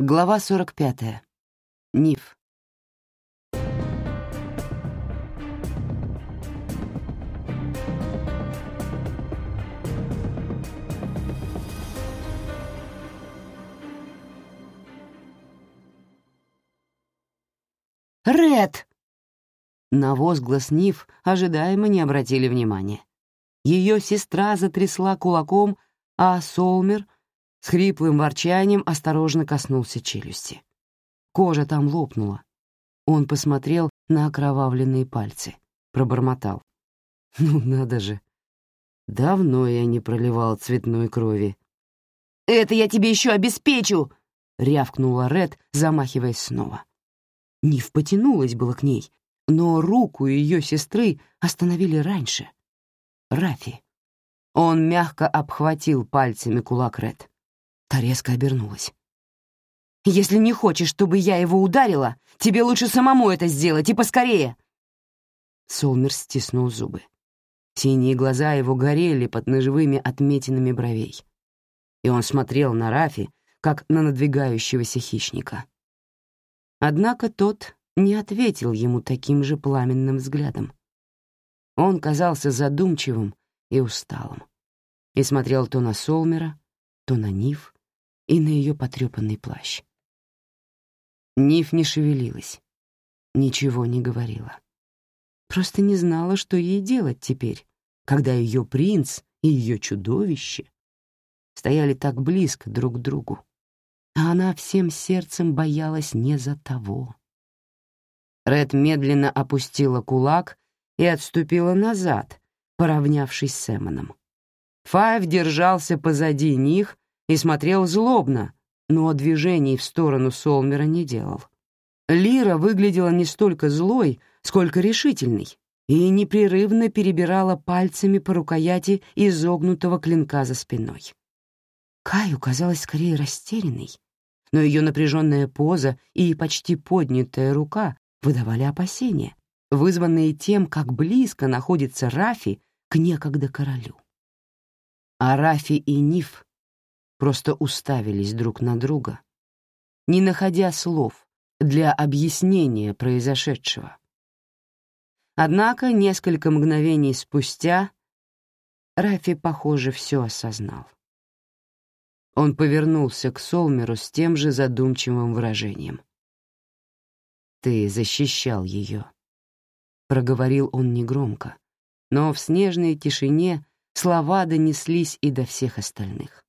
Глава 45. Ниф. «Ред!» На возглас Ниф ожидаемо не обратили внимания. Ее сестра затрясла кулаком, а Солмер — с хриплым ворчанием осторожно коснулся челюсти. Кожа там лопнула. Он посмотрел на окровавленные пальцы, пробормотал. «Ну надо же! Давно я не проливал цветной крови». «Это я тебе еще обеспечу!» — рявкнула Ред, замахиваясь снова. Нив потянулась было к ней, но руку ее сестры остановили раньше. Рафи. Он мягко обхватил пальцами кулак Ред. Та резко обернулась. «Если не хочешь, чтобы я его ударила, тебе лучше самому это сделать, и поскорее!» Солмер стиснул зубы. Синие глаза его горели под ножевыми отметинами бровей. И он смотрел на Рафи, как на надвигающегося хищника. Однако тот не ответил ему таким же пламенным взглядом. Он казался задумчивым и усталым и смотрел то на Солмера, то на Нив, и на ее потрепанный плащ. Ниф не шевелилась, ничего не говорила. Просто не знала, что ей делать теперь, когда ее принц и ее чудовище стояли так близко друг к другу, а она всем сердцем боялась не за того. Ред медленно опустила кулак и отступила назад, поравнявшись с Эмоном. Файв держался позади них и смотрел злобно, но движений в сторону Солмера не делал. Лира выглядела не столько злой, сколько решительной, и непрерывно перебирала пальцами по рукояти изогнутого клинка за спиной. Каю казалась скорее растерянной, но ее напряженная поза и почти поднятая рука выдавали опасения, вызванные тем, как близко находится Рафи к некогда королю. А Рафи и Ниф просто уставились друг на друга, не находя слов для объяснения произошедшего. Однако несколько мгновений спустя Рафи, похоже, все осознал. Он повернулся к Солмеру с тем же задумчивым выражением. «Ты защищал ее», — проговорил он негромко, но в снежной тишине слова донеслись и до всех остальных.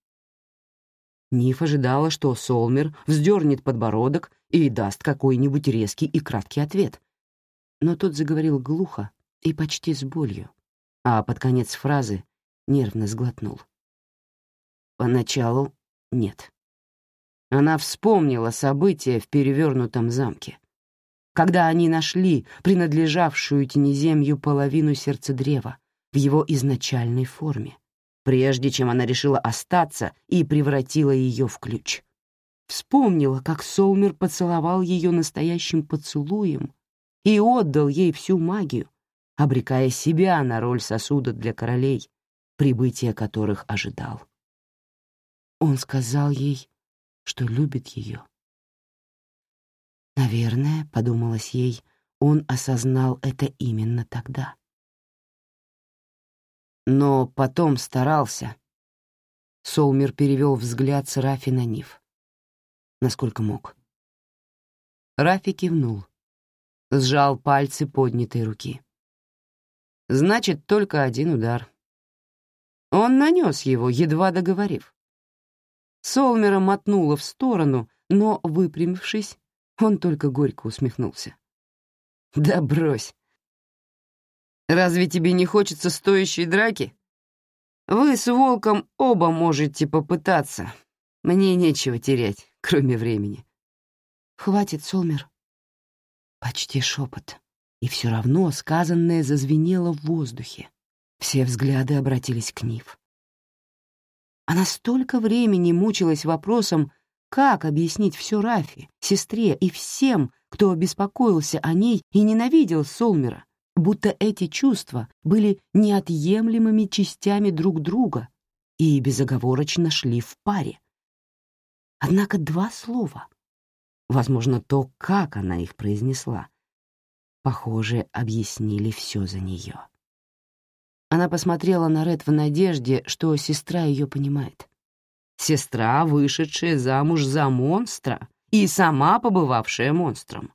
Ниф ожидала, что Солмер вздернет подбородок и даст какой-нибудь резкий и краткий ответ. Но тот заговорил глухо и почти с болью, а под конец фразы нервно сглотнул. Поначалу нет. Она вспомнила события в перевернутом замке, когда они нашли принадлежавшую тенеземью половину сердца древа в его изначальной форме прежде чем она решила остаться и превратила ее в ключ. Вспомнила, как Солмер поцеловал ее настоящим поцелуем и отдал ей всю магию, обрекая себя на роль сосуда для королей, прибытия которых ожидал. Он сказал ей, что любит ее. Наверное, подумалось ей, он осознал это именно тогда но потом старался. Солмер перевел взгляд с Рафи на Нив. Насколько мог. Рафи кивнул, сжал пальцы поднятой руки. Значит, только один удар. Он нанес его, едва договорив. Солмера мотнуло в сторону, но, выпрямившись, он только горько усмехнулся. «Да брось, Разве тебе не хочется стоящей драки? Вы с Волком оба можете попытаться. Мне нечего терять, кроме времени. Хватит, Солмер. Почти шепот. И все равно сказанное зазвенело в воздухе. Все взгляды обратились к Нив. Она столько времени мучилась вопросом, как объяснить все Рафи, сестре и всем, кто беспокоился о ней и ненавидел Солмера, будто эти чувства были неотъемлемыми частями друг друга и безоговорочно шли в паре. Однако два слова возможно, то, как она их произнесла, похоже, объяснили все за нее. Она посмотрела на Ред в надежде, что сестра ее понимает. Сестра, вышедшая замуж за монстра и сама побывавшая монстром.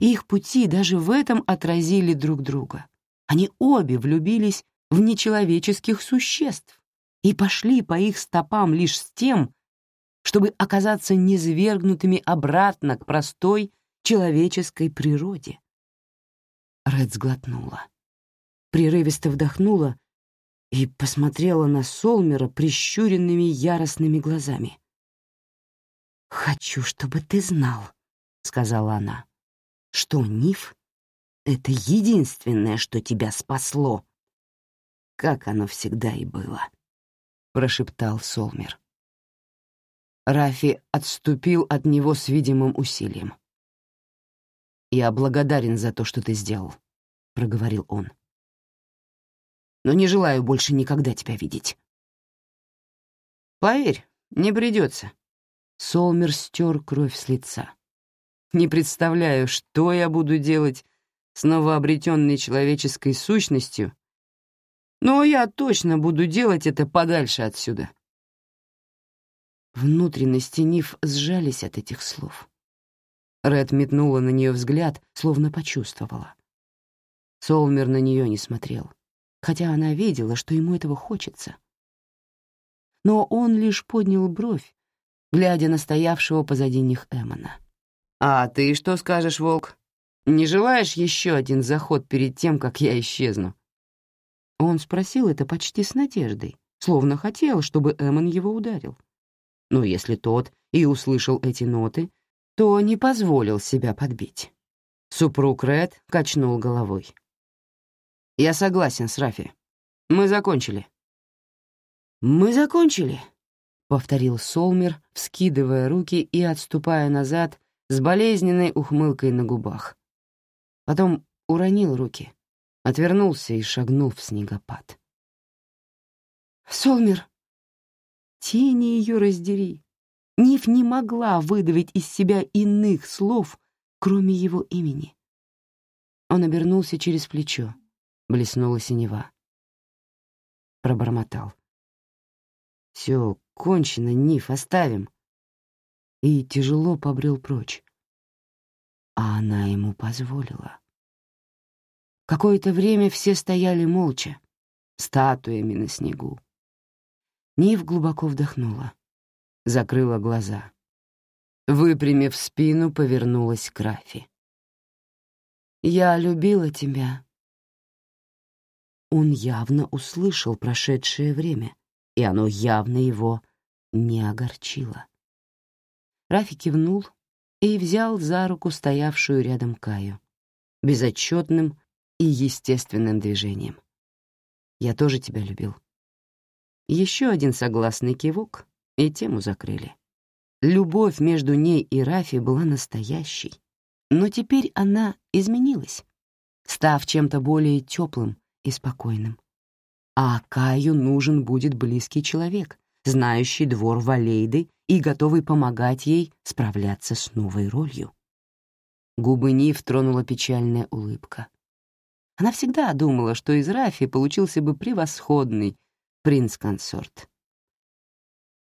Их пути даже в этом отразили друг друга. Они обе влюбились в нечеловеческих существ и пошли по их стопам лишь с тем, чтобы оказаться низвергнутыми обратно к простой человеческой природе. Ред сглотнула, прерывисто вдохнула и посмотрела на Солмера прищуренными яростными глазами. «Хочу, чтобы ты знал», — сказала она, — «что Ниф — это единственное, что тебя спасло». «Как оно всегда и было», — прошептал Солмер. Рафи отступил от него с видимым усилием. «Я благодарен за то, что ты сделал», — проговорил он. «Но не желаю больше никогда тебя видеть». «Поверь, не придется». Солмер стер кровь с лица. «Не представляю, что я буду делать с новообретенной человеческой сущностью, но я точно буду делать это подальше отсюда». Внутренности Ниф сжались от этих слов. Ред метнула на нее взгляд, словно почувствовала. Солмер на нее не смотрел, хотя она видела, что ему этого хочется. Но он лишь поднял бровь, глядя на стоявшего позади них Эмона. «А ты что скажешь, Волк? Не желаешь еще один заход перед тем, как я исчезну?» Он спросил это почти с надеждой, словно хотел, чтобы Эмон его ударил но если тот и услышал эти ноты, то не позволил себя подбить. Супруг Ред качнул головой. «Я согласен с Рафи. Мы закончили». «Мы закончили», — повторил Солмер, вскидывая руки и отступая назад с болезненной ухмылкой на губах. Потом уронил руки, отвернулся и шагнул в снегопад. «Солмер, Тени ее раздери. Ниф не могла выдавить из себя иных слов, кроме его имени. Он обернулся через плечо. Блеснула синева. Пробормотал. «Все, кончено, Ниф, оставим». И тяжело побрел прочь. А она ему позволила. Какое-то время все стояли молча, статуями на снегу. Нив глубоко вдохнула, закрыла глаза. Выпрямив спину, повернулась к Рафи. «Я любила тебя». Он явно услышал прошедшее время, и оно явно его не огорчило. Рафи кивнул и взял за руку стоявшую рядом Каю, безотчетным и естественным движением. «Я тоже тебя любил», еще один согласный кивок, и тему закрыли. Любовь между ней и Рафи была настоящей, но теперь она изменилась, став чем-то более теплым и спокойным. А Каю нужен будет близкий человек, знающий двор Валейды и готовый помогать ей справляться с новой ролью. Губы Нив тронула печальная улыбка. Она всегда думала, что из Рафи получился бы превосходный принц-консорт.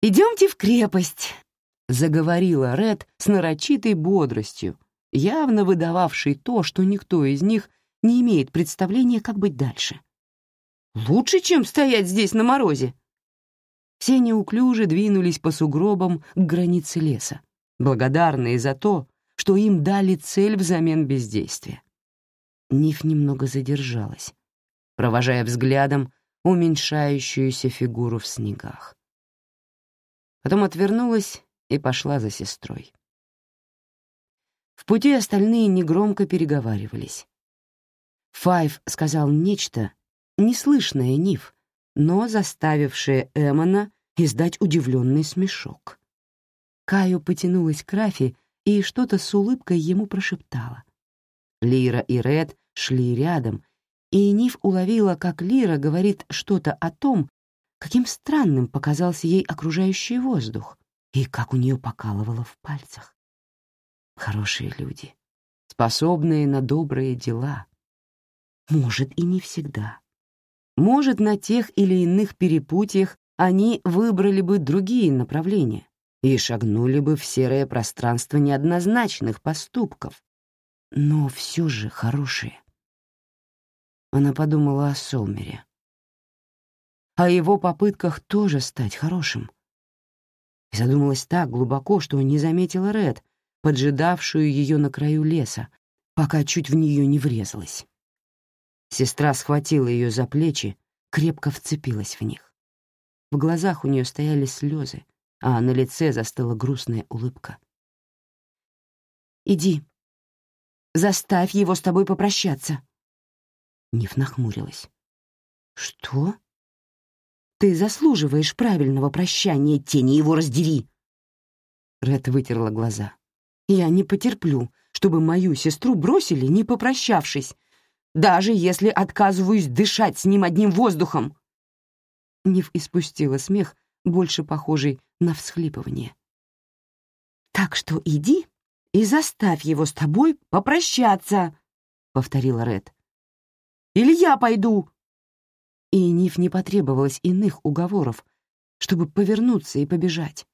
«Идемте в крепость», — заговорила Ред с нарочитой бодростью, явно выдававшей то, что никто из них не имеет представления, как быть дальше. «Лучше, чем стоять здесь на морозе». Все неуклюже двинулись по сугробам к границе леса, благодарные за то, что им дали цель взамен бездействия. Ниф немного задержалась, провожая взглядом уменьшающуюся фигуру в снегах. Потом отвернулась и пошла за сестрой. В пути остальные негромко переговаривались. Файв сказал нечто, неслышное Нив, но заставившее Эмона издать удивленный смешок. Каю потянулась к Рафи и что-то с улыбкой ему прошептала. Лира и Ред шли рядом и Ниф уловила, как Лира говорит что-то о том, каким странным показался ей окружающий воздух и как у нее покалывало в пальцах. Хорошие люди, способные на добрые дела. Может, и не всегда. Может, на тех или иных перепутьях они выбрали бы другие направления и шагнули бы в серое пространство неоднозначных поступков. Но все же хорошие. Она подумала о Солмере. О его попытках тоже стать хорошим. И задумалась так глубоко, что не заметила Ред, поджидавшую ее на краю леса, пока чуть в нее не врезалась. Сестра схватила ее за плечи, крепко вцепилась в них. В глазах у нее стояли слезы, а на лице застыла грустная улыбка. «Иди. Заставь его с тобой попрощаться». Ниф нахмурилась. «Что?» «Ты заслуживаешь правильного прощания, тени его раздери!» Ред вытерла глаза. «Я не потерплю, чтобы мою сестру бросили, не попрощавшись, даже если отказываюсь дышать с ним одним воздухом!» Нив испустила смех, больше похожий на всхлипывание. «Так что иди и заставь его с тобой попрощаться», — повторила Ред. «Или я пойду». И Ниф не потребовалось иных уговоров, чтобы повернуться и побежать.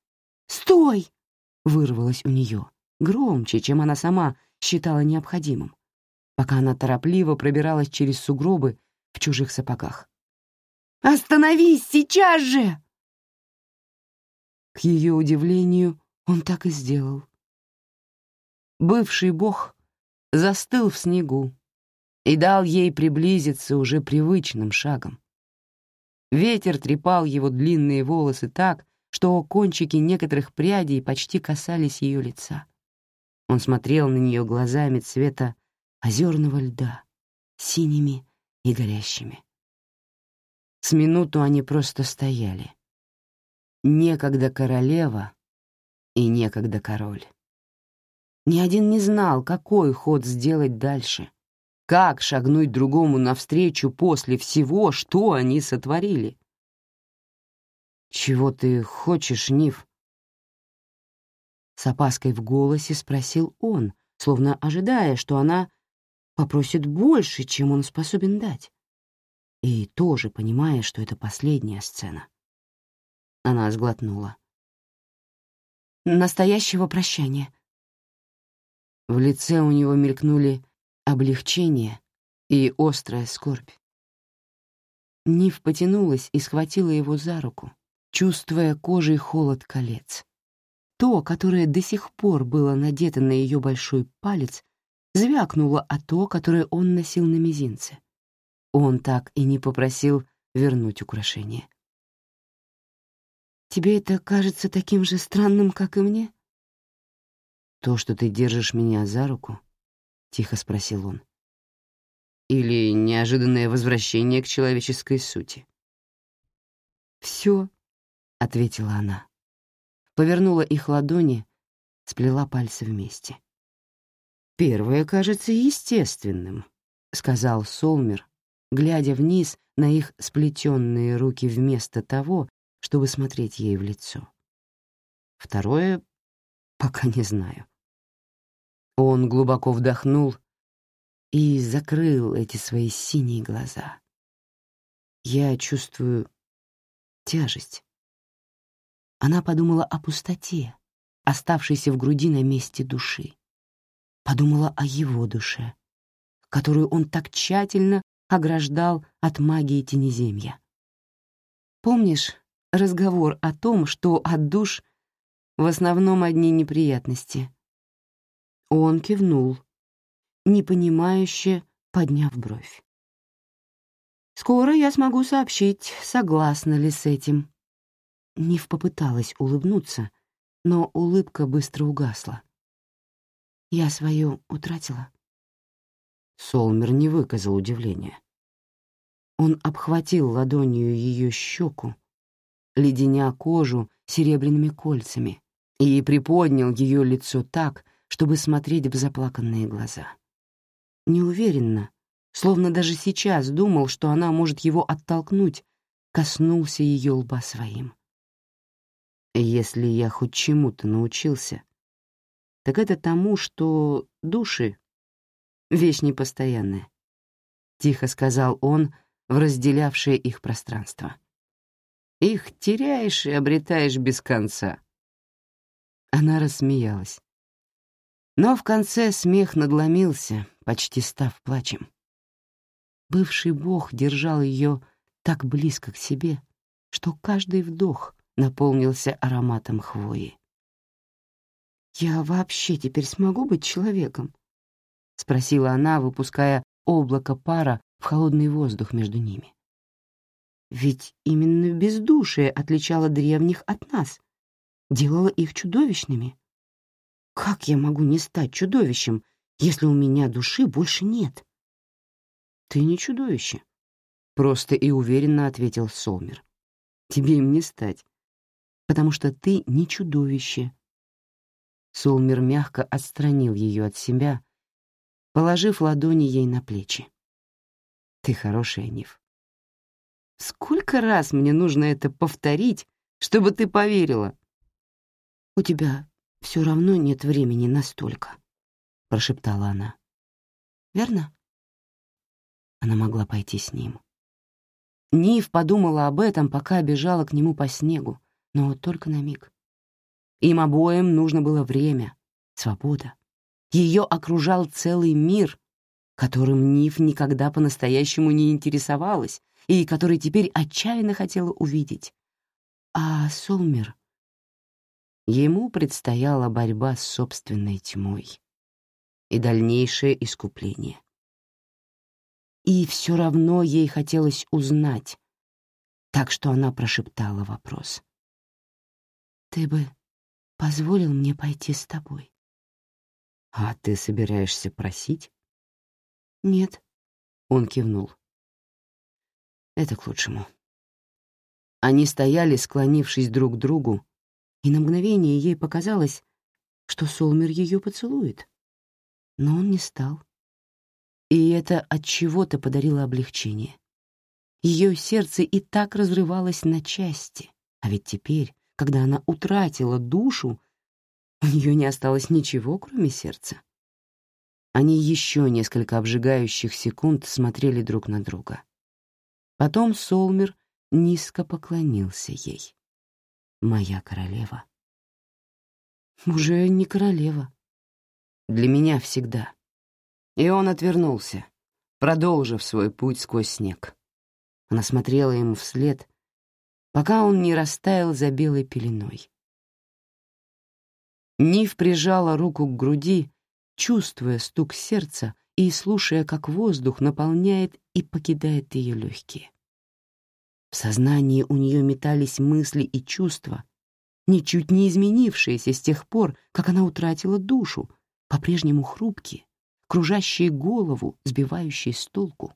«Стой!» — вырвалось у нее, громче, чем она сама считала необходимым пока она торопливо пробиралась через сугробы в чужих сапогах. «Остановись сейчас же!» К ее удивлению, он так и сделал. Бывший бог застыл в снегу и дал ей приблизиться уже привычным шагом. Ветер трепал его длинные волосы так, что кончики некоторых прядей почти касались ее лица. Он смотрел на нее глазами цвета озерного льда, синими и горящими. С минуту они просто стояли. Некогда королева и некогда король. Ни один не знал, какой ход сделать дальше, как шагнуть другому навстречу после всего, что они сотворили. «Чего ты хочешь, Ниф?» С опаской в голосе спросил он, словно ожидая, что она попросит больше, чем он способен дать. И тоже понимая, что это последняя сцена. Она сглотнула. Настоящего прощания. В лице у него мелькнули облегчение и острая скорбь. Нив потянулась и схватила его за руку, чувствуя кожей холод колец. То, которое до сих пор было надето на ее большой палец, звякнуло о то, которое он носил на мизинце. Он так и не попросил вернуть украшение. «Тебе это кажется таким же странным, как и мне?» «То, что ты держишь меня за руку?» — тихо спросил он. «Или неожиданное возвращение к человеческой сути?» «Все», — ответила она. Повернула их ладони, сплела пальцы вместе. «Первое кажется естественным», — сказал Солмер, глядя вниз на их сплетенные руки вместо того, чтобы смотреть ей в лицо. Второе — пока не знаю. Он глубоко вдохнул и закрыл эти свои синие глаза. Я чувствую тяжесть. Она подумала о пустоте, оставшейся в груди на месте души подумала о его душе, которую он так тщательно ограждал от магии Тенеземья. Помнишь разговор о том, что от душ в основном одни неприятности? Он кивнул, непонимающе подняв бровь. «Скоро я смогу сообщить, согласна ли с этим». Нив попыталась улыбнуться, но улыбка быстро угасла. Я свою утратила. Солмер не выказал удивления. Он обхватил ладонью ее щеку, леденя кожу серебряными кольцами, и приподнял ее лицо так, чтобы смотреть в заплаканные глаза. Неуверенно, словно даже сейчас думал, что она может его оттолкнуть, коснулся ее лба своим. «Если я хоть чему-то научился, так это тому, что души — вещь непостоянная, — тихо сказал он в разделявшее их пространство. Их теряешь и обретаешь без конца. Она рассмеялась. Но в конце смех надломился, почти став плачем. Бывший бог держал ее так близко к себе, что каждый вдох наполнился ароматом хвои. «Я вообще теперь смогу быть человеком?» — спросила она, выпуская облако пара в холодный воздух между ними. Ведь именно бездушие отличало древних от нас, делало их чудовищными. Как я могу не стать чудовищем, если у меня души больше нет? Ты не чудовище, — просто и уверенно ответил Солмер. Тебе им не стать, потому что ты не чудовище. Солмер мягко отстранил ее от себя, положив ладони ей на плечи. Ты хорошая, Нив. Сколько раз мне нужно это повторить, чтобы ты поверила? У тебя все равно нет времени настолько, прошептала она. Верно? Она могла пойти с ним. Нив подумала об этом, пока бежала к нему по снегу, но только на миг. Им обоим нужно было время, свобода. Ее окружал целый мир, которым Нив никогда по-настоящему не интересовалась, и который теперь отчаянно хотела увидеть. А Солмер... Ему предстояла борьба с собственной тьмой и дальнейшее искупление. И все равно ей хотелось узнать, так что она прошептала вопрос. «Ты бы позволил мне пойти с тобой?» «А ты собираешься просить?» «Нет», — он кивнул. Это к лучшему. Они стояли, склонившись друг к другу, и на мгновение ей показалось, что Солмер ее поцелует. Но он не стал. И это от чего-то подарило облегчение. Ее сердце и так разрывалось на части, а ведь теперь, когда она утратила душу, у нее не осталось ничего, кроме сердца. Они еще несколько обжигающих секунд смотрели друг на друга. Потом Солмер низко поклонился ей. «Моя королева». «Уже не королева. Для меня всегда». И он отвернулся, продолжив свой путь сквозь снег. Она смотрела ему вслед, пока он не растаял за белой пеленой. Нив прижала руку к груди, чувствуя стук сердца и слушая, как воздух наполняет и покидает ее легкие. В сознании у нее метались мысли и чувства, ничуть не изменившиеся с тех пор, как она утратила душу, по-прежнему хрупкие, кружащие голову, сбивающие с толку,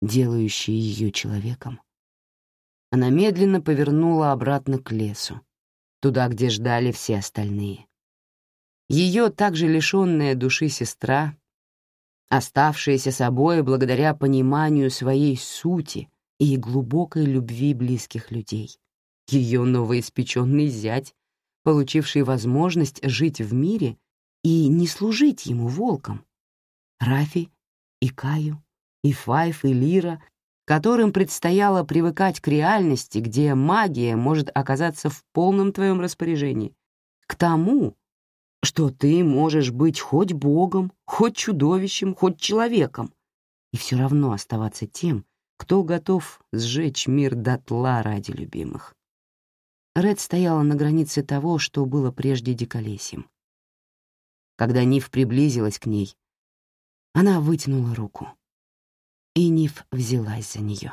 делающие ее человеком. Она медленно повернула обратно к лесу, туда, где ждали все остальные. Ее также лишенная души сестра, оставшаяся собой благодаря пониманию своей сути — и глубокой любви близких людей. Ее новоиспеченный зять, получивший возможность жить в мире и не служить ему волком. Рафи и Каю, и Файф, и Лира, которым предстояло привыкать к реальности, где магия может оказаться в полном твоем распоряжении, к тому, что ты можешь быть хоть богом, хоть чудовищем, хоть человеком, и все равно оставаться тем, кто готов сжечь мир дотла ради любимых? Ред стояла на границе того, что было прежде диколесьем. Когда Ниф приблизилась к ней, она вытянула руку, и Ниф взялась за нее.